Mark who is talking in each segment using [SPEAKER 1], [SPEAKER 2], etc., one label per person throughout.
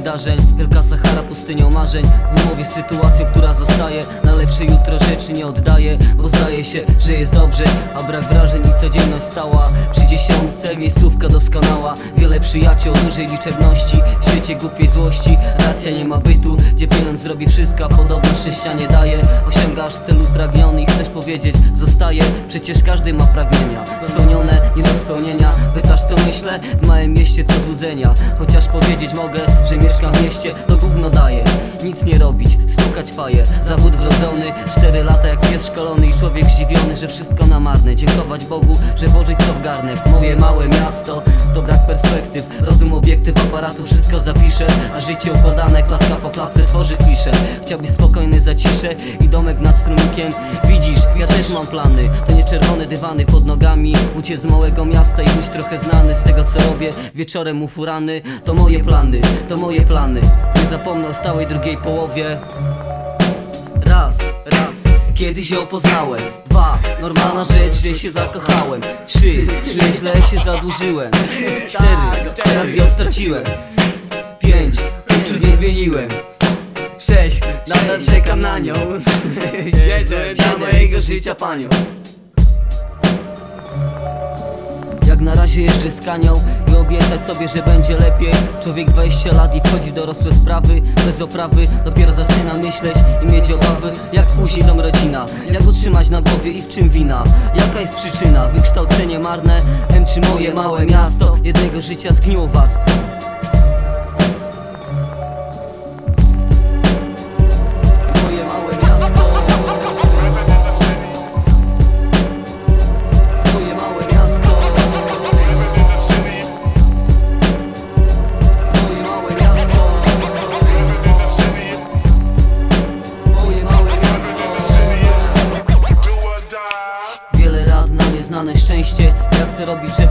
[SPEAKER 1] wydarzeń. Wielka Sahara pustynią marzeń. W umowie z sytuacją, która zostaje. Na lepsze jutro rzeczy nie oddaje Bo zdaje się, że jest dobrze. A brak wrażeń i codzienność stała. Przy dziesiątce miejscówka doskonała. Wiele przyjaciół dużej liczebności. W świecie głupiej złości. Racja nie ma bytu Gdzie pieniądz zrobi wszystko, a podobno szczęścia nie daje. Osiągasz celu pragniony i chcesz powiedzieć Zostaje, przecież każdy ma pragnienia. Spełnione, nie do spełnienia. Co myślę? W małym mieście to złudzenia Chociaż powiedzieć mogę, że mieszkam w mieście To gówno daje Nic nie robić, stukać faję Zawód wrodzony, cztery lata jak pies szkolony I człowiek zdziwiony, że wszystko na marne. Dziękować Bogu, że włożyć to w garnek. Moje małe miasto, to brak perspektyw. Rozum, obiektyw, aparatu, wszystko zapiszę. A życie układane, klatka po klatce tworzy klisze. Chciałbyś spokojny zaciszę i domek nad strumikiem. Widzisz, ja też mam plany. To nie czerwone dywany pod nogami. Uciec z małego miasta i być trochę znany. Z tego co robię, wieczorem u furany To moje plany, to moje plany. Nie zapomnę o stałej drugiej połowie. Raz, raz, kiedy się poznałem Dwa, normalna rzecz, że się zakochałem. Trzy, trzy, źle się zadłużyłem. Cztery, razy ją straciłem. Pięć, uczuć nie zmieniłem. Sześć, nadal czekam na nią. Siedzę dla mojego życia panią Jak na razie jeżdżę z kanią. I obiecać sobie, że będzie lepiej. Człowiek 20 lat i wchodzi w dorosłe sprawy. Bez oprawy, dopiero zaczyna myśleć i mieć obawy Jak później dom rodzina, jak utrzymać na głowie i w czym wina? Jaka jest przyczyna, wykształcenie marne. M czy moje małe miasto, jednego życia zgniło warstwo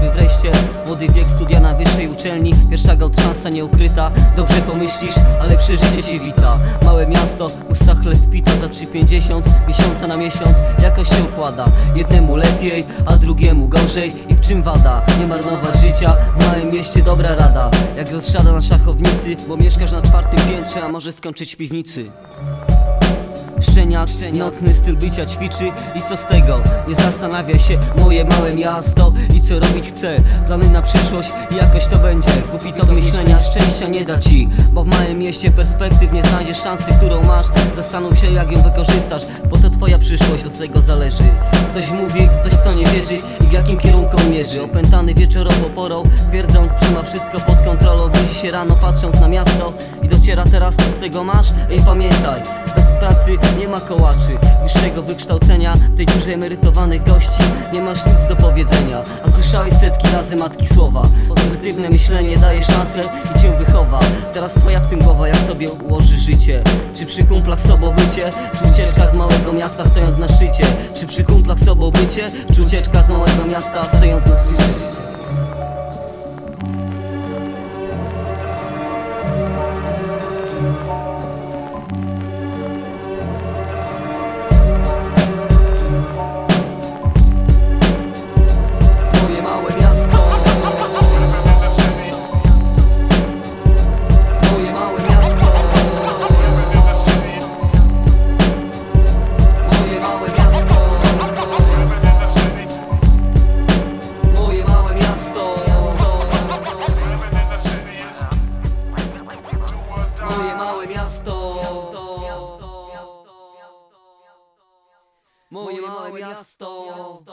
[SPEAKER 1] wreszcie Młody wiek, studia na wyższej uczelni. Pierwsza gold szansa nieukryta. Dobrze pomyślisz, ale przeżycie się wita. Małe miasto, usta chleb pita za 3,50 Miesiąca na miesiąc, jakoś się układa. Jednemu lepiej, a drugiemu gorzej. I w czym wada? Nie marnować życia. W małym mieście dobra rada. Jak rozsiada na szachownicy Bo mieszkasz na czwartym piętrze, a może skończyć piwnicy Szczeniak, nocny styl bycia ćwiczy. I co z tego? Nie zastanawia się moje małe miasto. I co robić chce Plany na przyszłość? I jakoś to będzie. Głupi to myślenia, szczęścia nie da ci. Bo w małym mieście perspektyw nie znajdziesz szansy, którą masz. Zastanów się jak ją wykorzystasz, bo to twoja przyszłość, od tego zależy. Ktoś mówi, ktoś co nie wierzy. I w jakim kierunku mierzy? Opętany wieczorową porą, twierdząc, że ma wszystko pod kontrolą. Budzi się rano patrząc na miasto. I dociera teraz co z tego masz? Ej pamiętaj, pracy nie ma kołaczy Wyższego wykształcenia, tej dziurze emerytowanych gości. Nie masz nic do powiedzenia A słyszałeś setki razy matki słowa. Pozytywne myślenie daje szansę i cię wychowa. Teraz twoja w tym głowa, jak sobie ułoży życie. Czy przy kumplach sobobycie, czy ucieczka z małego miasta stojąc na szczycie? Czy przy kumplach sobobycie, czy ucieczka z małego miasta stojąc na szczycie Moje małe miasto